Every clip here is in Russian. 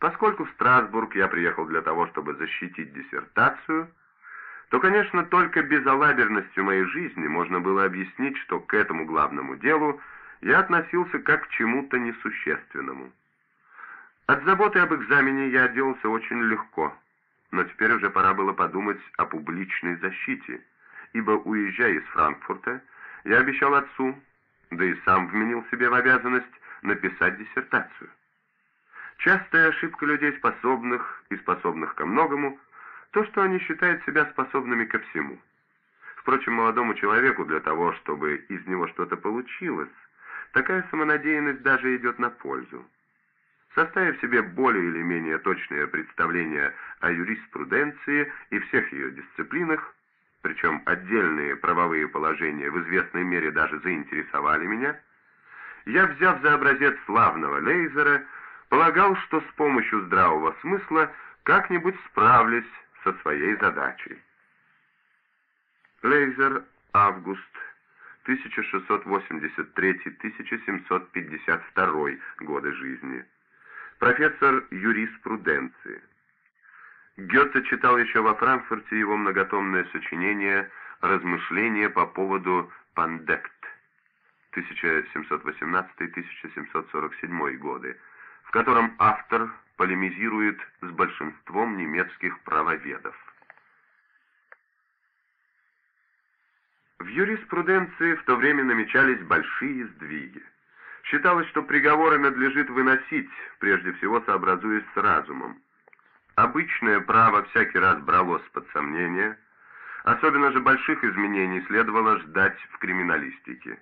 Поскольку в Страсбург я приехал для того, чтобы защитить диссертацию, то, конечно, только безалаберностью моей жизни можно было объяснить, что к этому главному делу я относился как к чему-то несущественному. От заботы об экзамене я отделался очень легко, но теперь уже пора было подумать о публичной защите, ибо, уезжая из Франкфурта, я обещал отцу, да и сам вменил себе в обязанность написать диссертацию. Частая ошибка людей способных и способных ко многому — то, что они считают себя способными ко всему. Впрочем, молодому человеку для того, чтобы из него что-то получилось, такая самонадеянность даже идет на пользу. Составив себе более или менее точное представление о юриспруденции и всех ее дисциплинах, причем отдельные правовые положения в известной мере даже заинтересовали меня, я, взяв за образец славного Лейзера, полагал, что с помощью здравого смысла как-нибудь справлюсь со своей задачей. Лейзер, август, 1683-1752 годы жизни. Профессор юриспруденции. Гёте читал еще во Франкфурте его многотомное сочинение «Размышления по поводу Пандект» 1718-1747 годы, в котором автор полемизирует с большинством немецких правоведов. В юриспруденции в то время намечались большие сдвиги. Считалось, что приговоры надлежит выносить, прежде всего сообразуясь с разумом. Обычное право всякий раз бралось под сомнение, особенно же больших изменений следовало ждать в криминалистике.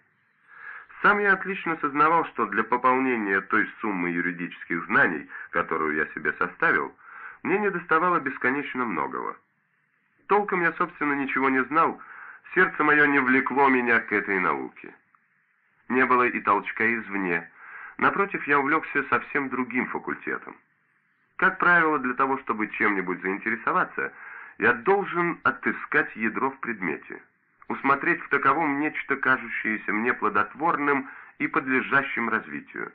Сам я отлично сознавал, что для пополнения той суммы юридических знаний, которую я себе составил, мне не доставало бесконечно многого. Толком я, собственно, ничего не знал, сердце мое не влекло меня к этой науке. Не было и толчка извне. Напротив, я увлекся совсем другим факультетом. Как правило, для того, чтобы чем-нибудь заинтересоваться, я должен отыскать ядро в предмете усмотреть в таковом нечто, кажущееся мне плодотворным и подлежащим развитию.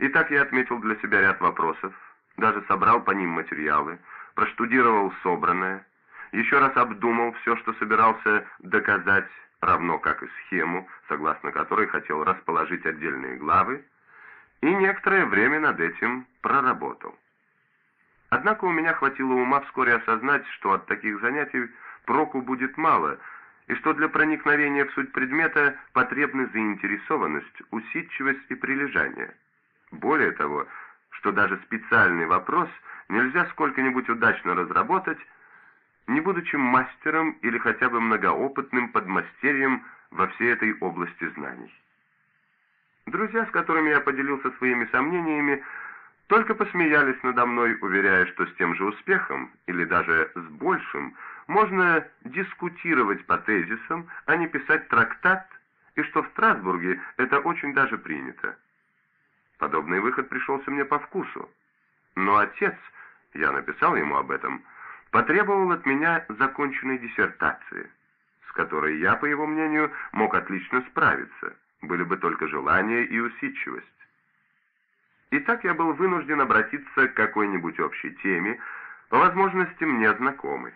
Итак, я отметил для себя ряд вопросов, даже собрал по ним материалы, проштудировал собранное, еще раз обдумал все, что собирался доказать, равно как и схему, согласно которой хотел расположить отдельные главы, и некоторое время над этим проработал. Однако у меня хватило ума вскоре осознать, что от таких занятий проку будет мало — и что для проникновения в суть предмета потребны заинтересованность, усидчивость и прилежание. Более того, что даже специальный вопрос нельзя сколько-нибудь удачно разработать, не будучи мастером или хотя бы многоопытным подмастерьем во всей этой области знаний. Друзья, с которыми я поделился своими сомнениями, только посмеялись надо мной, уверяя, что с тем же успехом, или даже с большим, можно дискутировать по тезисам, а не писать трактат, и что в Страсбурге это очень даже принято. Подобный выход пришелся мне по вкусу. Но отец, я написал ему об этом, потребовал от меня законченной диссертации, с которой я, по его мнению, мог отлично справиться, были бы только желание и усидчивость. И так я был вынужден обратиться к какой-нибудь общей теме, по возможности мне знакомой.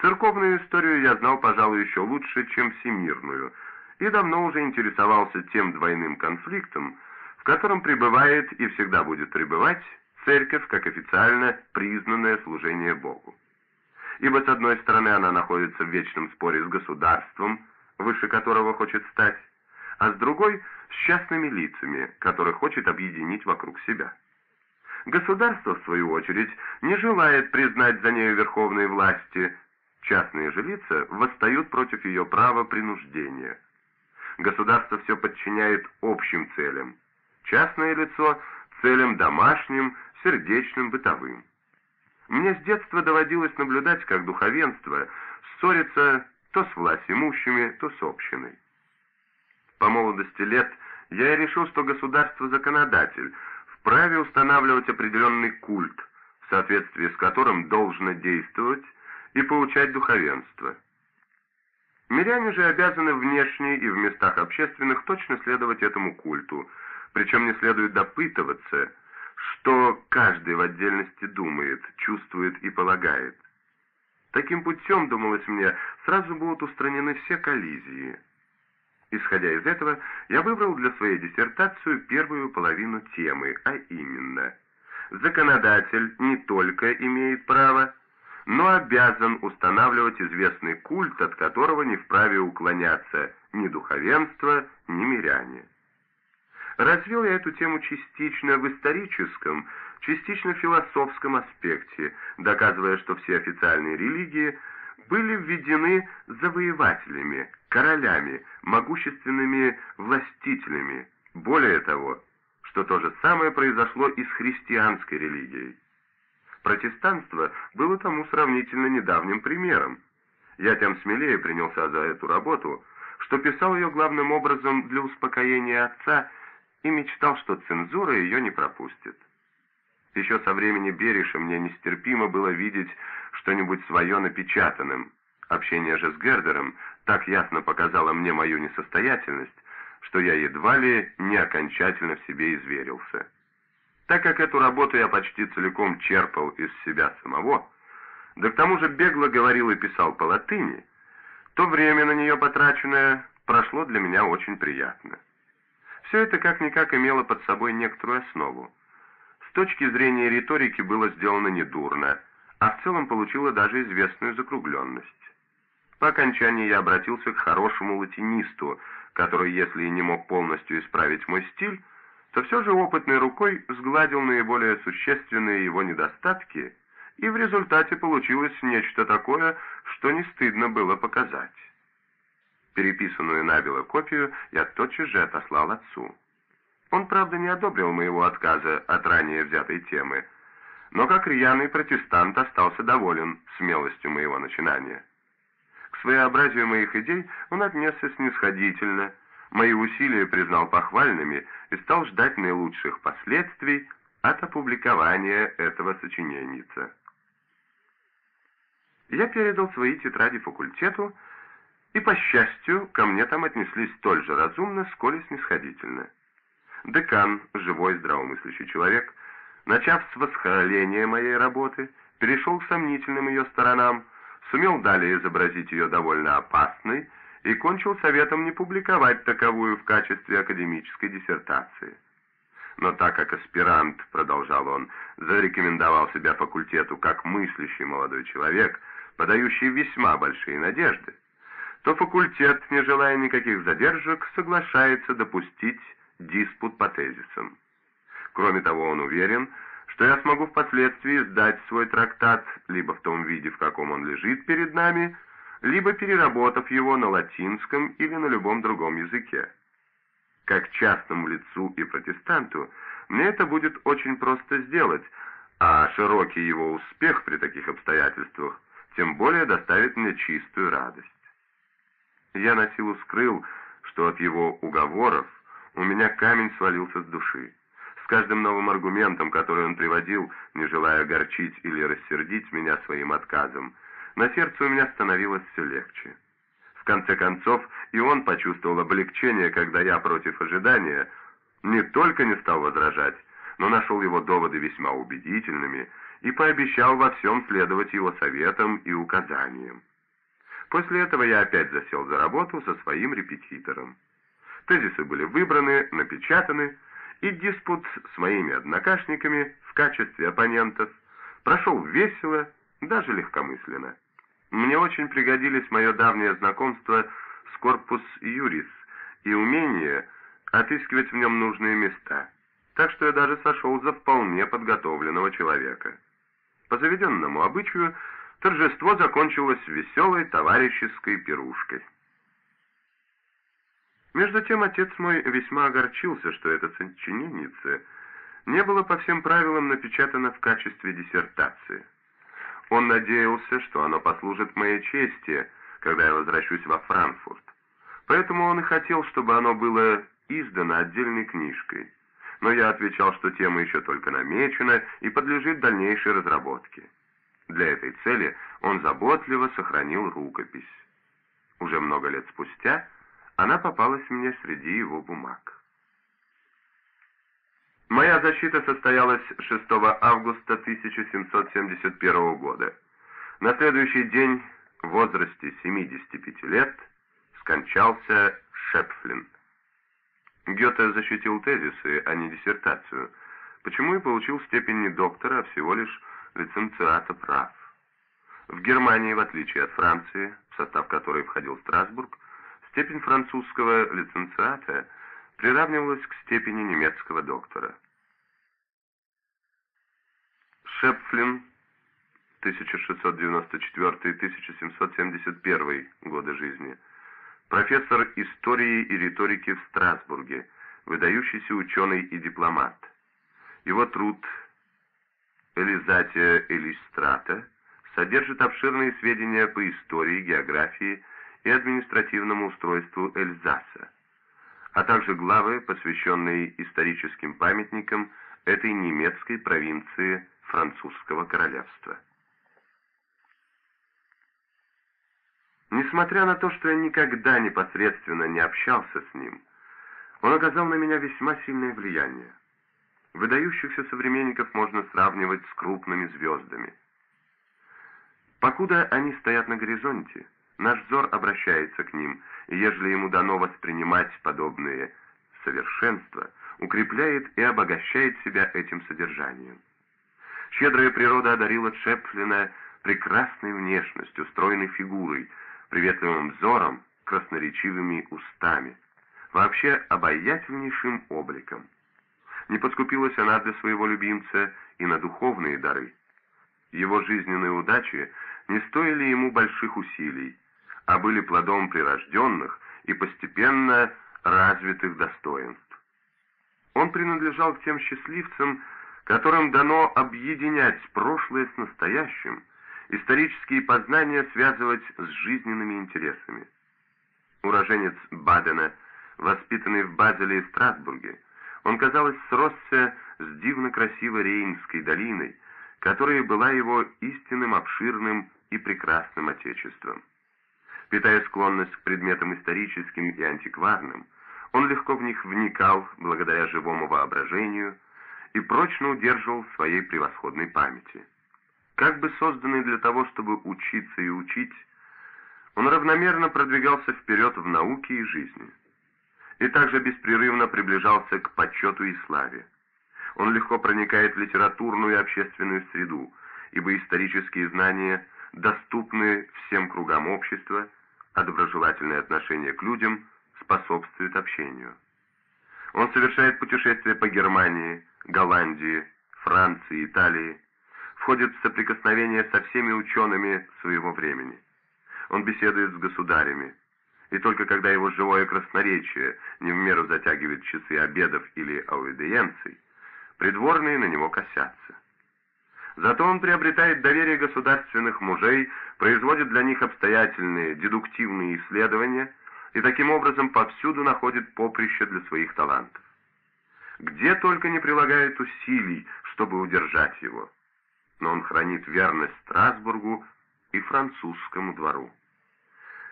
Церковную историю я знал, пожалуй, еще лучше, чем всемирную, и давно уже интересовался тем двойным конфликтом, в котором пребывает и всегда будет пребывать церковь как официально признанное служение Богу. Ибо, с одной стороны, она находится в вечном споре с государством, выше которого хочет стать, а с другой — с частными лицами, которых хочет объединить вокруг себя. Государство, в свою очередь, не желает признать за нею верховные власти, Частные же лица восстают против ее права принуждения. Государство все подчиняет общим целям. Частное лицо – целям домашним, сердечным, бытовым. Мне с детства доводилось наблюдать, как духовенство ссорится то с власть имущими, то с общиной. По молодости лет я и решил, что государство-законодатель вправе устанавливать определенный культ, в соответствии с которым должно действовать и поучать духовенство. Миряне же обязаны внешне и в местах общественных точно следовать этому культу, причем не следует допытываться, что каждый в отдельности думает, чувствует и полагает. Таким путем, думалось мне, сразу будут устранены все коллизии. Исходя из этого, я выбрал для своей диссертации первую половину темы, а именно «Законодатель не только имеет право, но обязан устанавливать известный культ, от которого не вправе уклоняться ни духовенство, ни миряне». Развил я эту тему частично в историческом, частично в философском аспекте, доказывая, что все официальные религии были введены завоевателями, королями, могущественными властителями. Более того, что то же самое произошло и с христианской религией. Протестанство было тому сравнительно недавним примером. Я тем смелее принялся за эту работу, что писал ее главным образом для успокоения отца и мечтал, что цензура ее не пропустит. Еще со времени Бериша мне нестерпимо было видеть что-нибудь свое напечатанным. Общение же с Гердером так ясно показало мне мою несостоятельность, что я едва ли не окончательно в себе изверился. Так как эту работу я почти целиком черпал из себя самого, да к тому же бегло говорил и писал по латыни, то время на нее потраченное прошло для меня очень приятно. Все это как-никак имело под собой некоторую основу. С точки зрения риторики было сделано недурно, а в целом получило даже известную закругленность. По окончании я обратился к хорошему латинисту, который, если и не мог полностью исправить мой стиль, то все же опытной рукой сгладил наиболее существенные его недостатки, и в результате получилось нечто такое, что не стыдно было показать. Переписанную набело копию я тотчас же отослал отцу. Он, правда, не одобрил моего отказа от ранее взятой темы, но как рьяный протестант остался доволен смелостью моего начинания. К своеобразию моих идей он отнесся снисходительно, мои усилия признал похвальными и стал ждать наилучших последствий от опубликования этого сочиненница. Я передал свои тетради факультету, и, по счастью, ко мне там отнеслись столь же разумно, сколь и снисходительно. Декан, живой здравомыслящий человек, начав с восхваления моей работы, перешел к сомнительным ее сторонам, сумел далее изобразить ее довольно опасной и кончил советом не публиковать таковую в качестве академической диссертации. Но так как аспирант, продолжал он, зарекомендовал себя факультету как мыслящий молодой человек, подающий весьма большие надежды, то факультет, не желая никаких задержек, соглашается допустить диспут по тезисам. Кроме того, он уверен, что я смогу впоследствии сдать свой трактат либо в том виде, в каком он лежит перед нами, либо переработав его на латинском или на любом другом языке. Как частному лицу и протестанту мне это будет очень просто сделать, а широкий его успех при таких обстоятельствах тем более доставит мне чистую радость. Я на силу скрыл, что от его уговоров у меня камень свалился с души. С каждым новым аргументом, который он приводил, не желая огорчить или рассердить меня своим отказом, на сердце у меня становилось все легче. В конце концов, и он почувствовал облегчение, когда я против ожидания не только не стал возражать, но нашел его доводы весьма убедительными и пообещал во всем следовать его советам и указаниям. После этого я опять засел за работу со своим репетитором. Тезисы были выбраны, напечатаны, и диспут с моими однокашниками в качестве оппонентов прошел весело, даже легкомысленно. Мне очень пригодились мое давнее знакомство с корпус юрис и умение отыскивать в нем нужные места, так что я даже сошел за вполне подготовленного человека. По заведенному обычаю торжество закончилось веселой товарищеской пирушкой. Между тем отец мой весьма огорчился, что эта сочиненница не было по всем правилам напечатано в качестве диссертации. Он надеялся, что оно послужит моей чести, когда я возвращусь во Франкфурт. Поэтому он и хотел, чтобы оно было издано отдельной книжкой. Но я отвечал, что тема еще только намечена и подлежит дальнейшей разработке. Для этой цели он заботливо сохранил рукопись. Уже много лет спустя она попалась мне среди его бумаг. Моя защита состоялась 6 августа 1771 года. На следующий день, в возрасте 75 лет, скончался Шепфлин. Гёте защитил тезисы, а не диссертацию, почему и получил степень не доктора, а всего лишь лиценциата прав. В Германии, в отличие от Франции, в состав которой входил Страсбург, степень французского лиценциата приравнивалась к степени немецкого доктора. Шепфлин 1694-1771 годы жизни, профессор истории и риторики в Страсбурге, выдающийся ученый и дипломат. Его труд «Элизатия Элистрата» содержит обширные сведения по истории, географии и административному устройству Эльзаса, а также главы, посвященные историческим памятникам этой немецкой провинции французского королевства. Несмотря на то, что я никогда непосредственно не общался с ним, он оказал на меня весьма сильное влияние. Выдающихся современников можно сравнивать с крупными звездами – Покуда они стоят на горизонте, наш взор обращается к ним, и ежели ему дано воспринимать подобные совершенства, укрепляет и обогащает себя этим содержанием. Щедрая природа одарила Чеплина прекрасной внешностью, стройной фигурой, приветливым взором, красноречивыми устами, вообще обаятельнейшим обликом. Не подскупилась она для своего любимца и на духовные дары. Его жизненные удачи не стоили ему больших усилий, а были плодом прирожденных и постепенно развитых достоинств. Он принадлежал к тем счастливцам, которым дано объединять прошлое с настоящим, исторические познания связывать с жизненными интересами. Уроженец Бадена, воспитанный в Базеле и Страсбурге, он, казалось, сросся с дивно красивой Рейнской долиной, которая была его истинным обширным и прекрасным Отечеством. Питая склонность к предметам историческим и антикварным, он легко в них вникал благодаря живому воображению и прочно удерживал в своей превосходной памяти. Как бы созданный для того, чтобы учиться и учить, он равномерно продвигался вперед в науке и жизни. И также беспрерывно приближался к почету и славе. Он легко проникает в литературную и общественную среду, ибо исторические знания доступны всем кругам общества, а доброжелательное отношение к людям способствует общению. Он совершает путешествия по Германии, Голландии, Франции, Италии, входит в соприкосновение со всеми учеными своего времени. Он беседует с государями, и только когда его живое красноречие не в меру затягивает часы обедов или аудиенций, придворные на него косятся. Зато он приобретает доверие государственных мужей, производит для них обстоятельные дедуктивные исследования и таким образом повсюду находит поприще для своих талантов. Где только не прилагает усилий, чтобы удержать его. Но он хранит верность Страсбургу и французскому двору.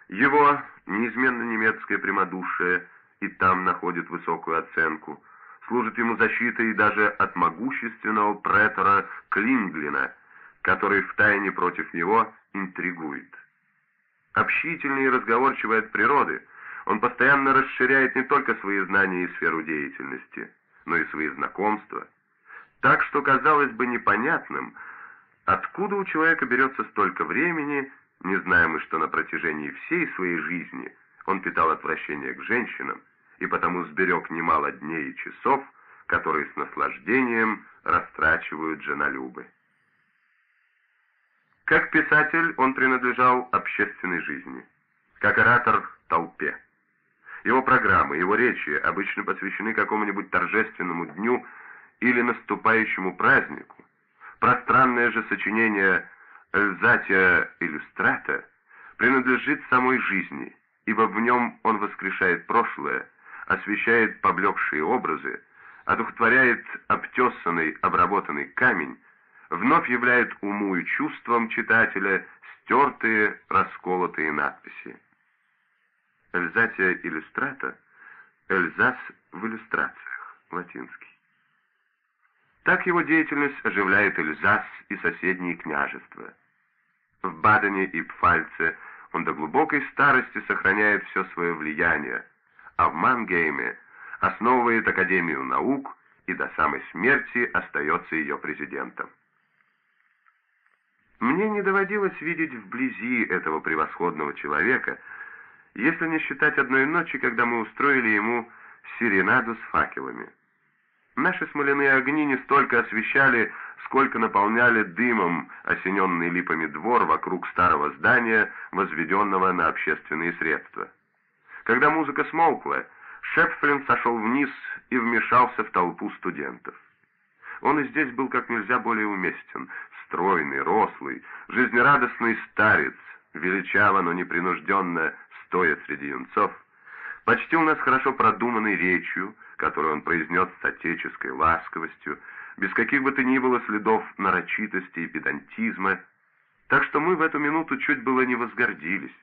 Его неизменно немецкое прямодушие и там находит высокую оценку – служит ему защитой даже от могущественного претора Клинглина, который втайне против него интригует. Общительный и разговорчивый от природы, он постоянно расширяет не только свои знания и сферу деятельности, но и свои знакомства, так что казалось бы непонятным, откуда у человека берется столько времени, не зная мы, что на протяжении всей своей жизни он питал отвращение к женщинам, и потому сберег немало дней и часов, которые с наслаждением растрачивают женолюбы. Как писатель он принадлежал общественной жизни, как оратор – толпе. Его программы, его речи обычно посвящены какому-нибудь торжественному дню или наступающему празднику. Пространное же сочинение «Эльзатия иллюстрата» принадлежит самой жизни, ибо в нем он воскрешает прошлое, освещает поблекшие образы, одухотворяет обтесанный, обработанный камень, вновь являет уму и чувствам читателя стертые, расколотые надписи. Эльзатия иллюстрата, Эльзас в иллюстрациях, латинский. Так его деятельность оживляет Эльзас и соседние княжества. В Бадене и Пфальце он до глубокой старости сохраняет все свое влияние, а в Мангейме основывает Академию наук и до самой смерти остается ее президентом. Мне не доводилось видеть вблизи этого превосходного человека, если не считать одной ночи, когда мы устроили ему серенаду с факелами. Наши смоляные огни не столько освещали, сколько наполняли дымом осененный липами двор вокруг старого здания, возведенного на общественные средства. Когда музыка смолкла, Шепфлин сошел вниз и вмешался в толпу студентов. Он и здесь был как нельзя более уместен, стройный, рослый, жизнерадостный старец, величаво, но непринужденно стоя среди юнцов, почтил нас хорошо продуманной речью, которую он произнес с отеческой ласковостью, без каких бы то ни было следов нарочитости и педантизма, так что мы в эту минуту чуть было не возгордились,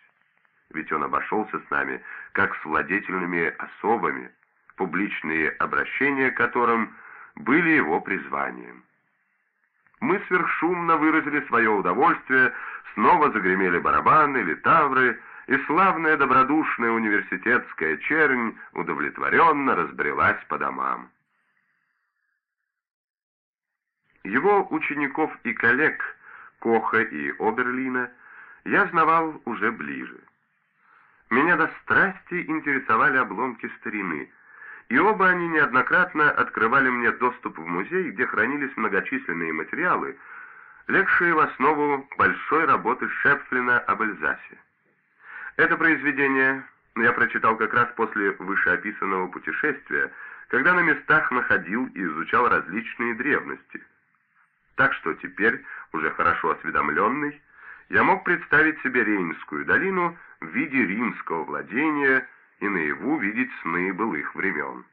ведь он обошелся с нами, как с владетельными особами, публичные обращения которым были его призванием. Мы сверхшумно выразили свое удовольствие, снова загремели барабаны, литавры, и славная добродушная университетская чернь удовлетворенно разбрелась по домам. Его учеников и коллег, Коха и Оберлина, я знавал уже ближе. Меня до страсти интересовали обломки старины, и оба они неоднократно открывали мне доступ в музей, где хранились многочисленные материалы, легшие в основу большой работы Шепфлина об Эльзасе. Это произведение я прочитал как раз после вышеописанного путешествия, когда на местах находил и изучал различные древности. Так что теперь, уже хорошо осведомленный, я мог представить себе Рейнскую долину в виде римского владения и наяву видеть сны былых времен.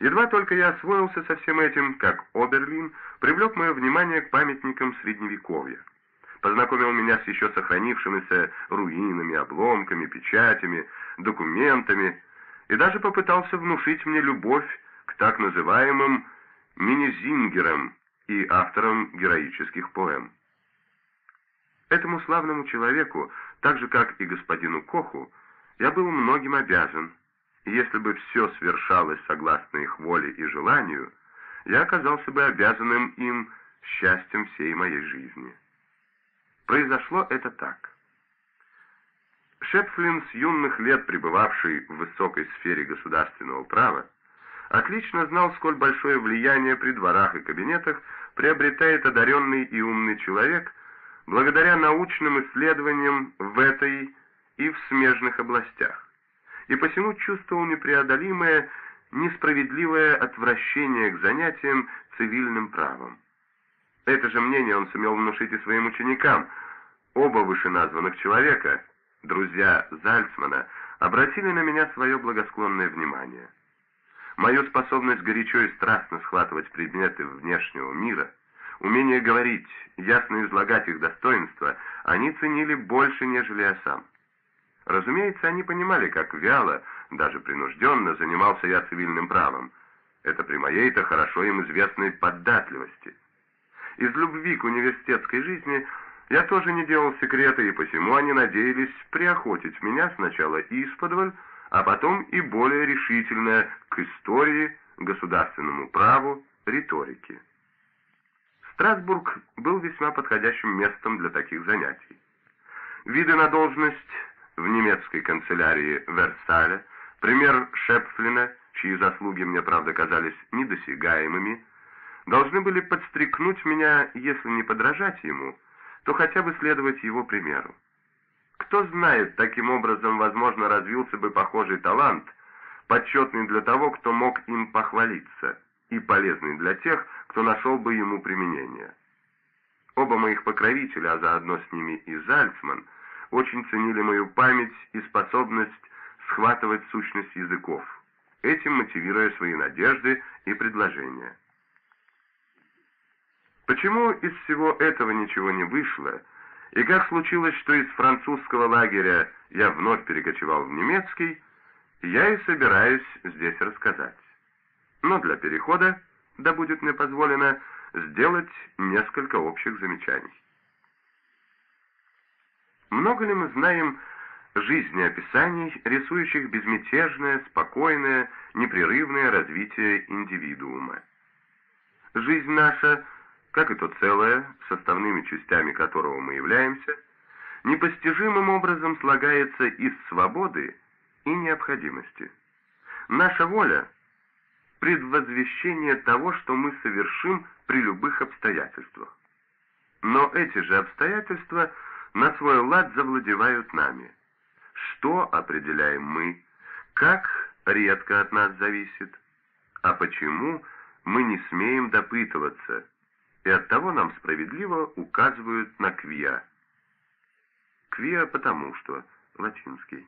Едва только я освоился со всем этим, как Оберлин привлек мое внимание к памятникам Средневековья познакомил меня с еще сохранившимися руинами, обломками, печатями, документами и даже попытался внушить мне любовь к так называемым Минизингерам и авторам героических поэм. Этому славному человеку, так же как и господину Коху, я был многим обязан, и если бы все свершалось согласно их воле и желанию, я оказался бы обязанным им счастьем всей моей жизни. Произошло это так. Шепфлин, с юных лет пребывавший в высокой сфере государственного права, отлично знал, сколь большое влияние при дворах и кабинетах приобретает одаренный и умный человек благодаря научным исследованиям в этой и в смежных областях, и посему чувствовал непреодолимое, несправедливое отвращение к занятиям цивильным правом. Это же мнение он сумел внушить и своим ученикам. Оба вышеназванных человека, друзья Зальцмана, обратили на меня свое благосклонное внимание. Мою способность горячо и страстно схватывать предметы внешнего мира, умение говорить, ясно излагать их достоинства, они ценили больше, нежели я сам. Разумеется, они понимали, как вяло, даже принужденно занимался я цивильным правом. Это при моей-то хорошо им известной податливости. Из любви к университетской жизни я тоже не делал секрета, и посему они надеялись приохотить меня сначала исподволь, а потом и более решительно к истории, государственному праву, риторике. Страсбург был весьма подходящим местом для таких занятий. Виды на должность в немецкой канцелярии Версаля, пример Шепфлина, чьи заслуги мне, правда, казались недосягаемыми, должны были подстрекнуть меня, если не подражать ему, то хотя бы следовать его примеру. Кто знает, таким образом, возможно, развился бы похожий талант, почетный для того, кто мог им похвалиться, и полезный для тех, кто нашел бы ему применение. Оба моих покровителя, а заодно с ними и Зальцман, очень ценили мою память и способность схватывать сущность языков, этим мотивируя свои надежды и предложения. Почему из всего этого ничего не вышло, и как случилось, что из французского лагеря я вновь перекочевал в немецкий, я и собираюсь здесь рассказать. Но для перехода да будет мне позволено сделать несколько общих замечаний. Много ли мы знаем жизнеописаний, рисующих безмятежное, спокойное, непрерывное развитие индивидуума? Жизнь наша, как и то целое, составными частями которого мы являемся, непостижимым образом слагается из свободы и необходимости. Наша воля — предвозвещение того, что мы совершим при любых обстоятельствах. Но эти же обстоятельства на свой лад завладевают нами. Что определяем мы, как редко от нас зависит, а почему мы не смеем допытываться, и оттого нам справедливо указывают на квиа. Квиа потому что, латинский.